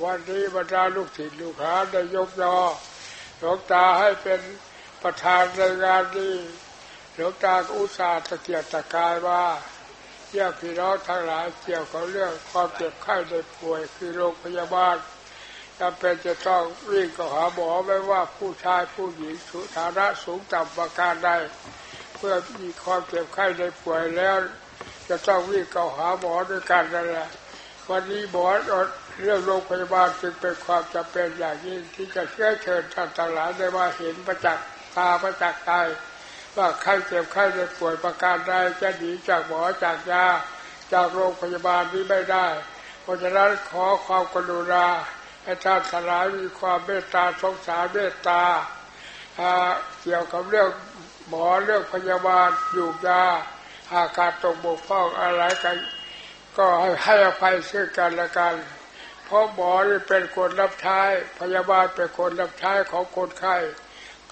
วันนี้บรรดาลูกศิษย์ลูกหาได้ยกยอหลวงตาให้เป็นประธานในงานนี้หลวงตาอุตส่าห์ตะเกียกตะกายว่าเยี่ยพี่น้องทั้งหลายเกี่ยวกับเรื่องความเจ็บไข้ในป่วยคือโรงพยาบาลจำเป็นจะต้องวิ่งก็หาหมอไม่ว่าผู้ชายผู้หญิงสุฐานะสูงต่ำประการใดเพื่อมีความเจ็บไข้ในป่วยแล้ว จะต้องวิ่งก็หาหมอด้วยกันนั่นแหละวันนี้หมอ เรื่องโรงพยาบาลจึงเป็นความจำเป็นอย่างยิ่งที่จะเชื้อเชิญท่านต่างหลายได้มาเห็นประจักษ์ตาประจักษ์ใจว่าใครเจ็บไข้ในป่วยประการใดจะหนีจากหมอจากยาจากโรงพยาบาลนี้ไม่ได้ เพราะฉะนั้นขอความกรุณาให้ท่านสลายมีความเมตตาสงสารเมตตาเกี่ยวกับเรื่องหมอเรื่องพยาบาลอยู่ยาหาการตกบกพร่องอะไรกัน ก็ให้อภัยซึ่งกันและกัน ราะหมอนี่เป็นคนรับใช้พยาบาลเป็นคนรับใช้ของคนไข้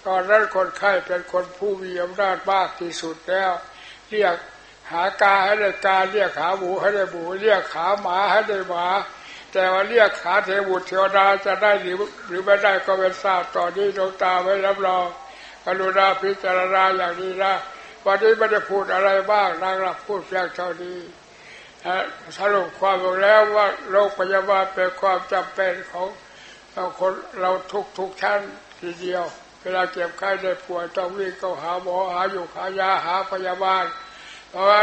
ตอนนั้นคนไข้เป็นคนผู้มีอำนาจมากที่สุดแล้ว เรียกหากาให้ได้กาเรียกขาหมูให้ได้หมูเรียกขาหมาให้ได้หมา แต่ว่าเรียกขาเทวุตเทวดาจะได้หรือหรือไม่ได้ก็เป็นทราบต่อนนี้ดวงตาไม่รับรองกรุณาพิจารณาอย่างนี้นะวันนี้ไม่ได้พูดอะไรบ้างนางรับพูดเพียงเท่านี้ สรุปความลงแล้วว่าโรคพยาบาลเป็นความจำเป็นของเราคนเราทุกทุกชั้นทีเดียว เวลาเจ็บไข้ได้ป่วยต้องวิ่งเข้าหาหมอหาอยู่หายาหาพยาบาล เพราะว่า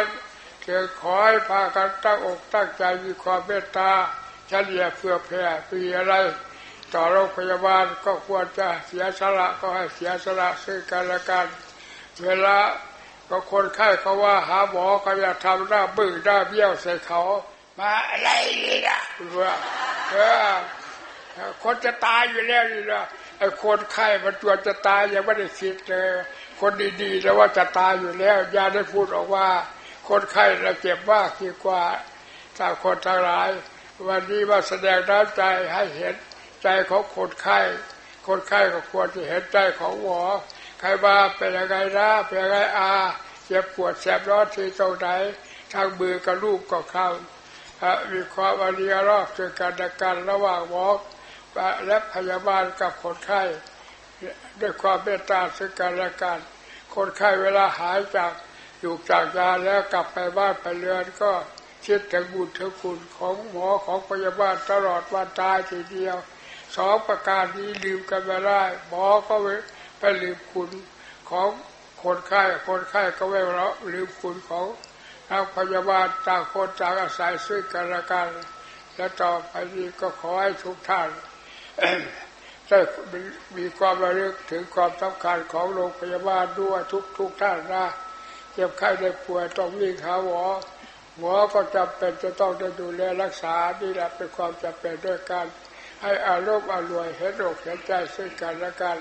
เกิดขอให้พากันตั้งอกตั้งใจมีความเมตตาเฉลี่ยเพื่อแผ่ปีอะไรต่อโรงพยาบาลก็ควรจะเสียสละก็ให้เสียสละซึ่งกันและกัน เวลา ก็คนไข้เขาว่าหาหมอก็อย่าทำหน้าบึ้งหน้าเบี้ยวใส่เขามาอะไรนี่นะเออคนจะตายอยู่แล้วนี่นะไอ้คนไข้มันตัวจะตายยังไม่ได้คิดเลย คนดีๆแล้วว่าจะตายอยู่แล้วยาได้พูดออกว่า คนไข้เราเจ็บมากดีกว่าถ้าคนทั้งหลาย วันนี้มาแสดงน้ำใจให้เห็นใจของคนไข้คนไข้ก็ควรจะเห็นใจของหมอ ใครบ้าเป็นยังไงนะเป็นยังไงอาเจ็บปวดแสบร้อนที่ตรงไหนทางมือกับลูกก็เข้ามีความอริยรอบเจอกันดกันระหว่างหมอและพยาบาลกับคนไข้ด้วยความเมตตาซึ่งกันและกันคนไข้เวลาหายจากอยู่จากยาแล้วกลับไปบ้านไปเรือนก็คิดถึงบุญถึงคุณของหมอของพยาบาลตลอดวันตายทีเดียวสองประการนี้ลืมกันไม่ได้หมอก็ ไปลืมคุณของคนไข้คนไข้ก็ไม่ละลืมคุณของทางพยาบาลต่างคนต่างอาศัยซึ่งกันและกันและต่อไปนี้ก็ขอให้ทุกท่านได้มีความระลึกถึงความสำคัญของโรงพยาบาลด้วยทุกทุกท่านนะเจ็บไข้ได้ป่วยต้องวิ่งหาหมอหมอก็จำเป็นจะต้องได้ดูแลรักษานี่แหละเป็นความจำเป็นด้วยการให้อารมณ์อรวยเห็นอกเห็นใจซึ่งกันและกัน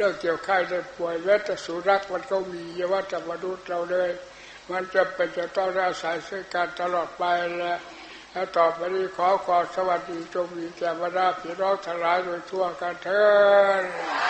เรื่องเกี่ยวไข้ได้ป่วยเวทสุรักมันก็มีเยาวัจมนุษย์เราเลย มันจะเป็นจะต้องอาศัยซึ่งกันตลอดไปแลวและต่อไปนี้ขอความสวัสดีจงมีแก่บรรดาพี่น้องทั้งหลายโดยทั่วกันเถิด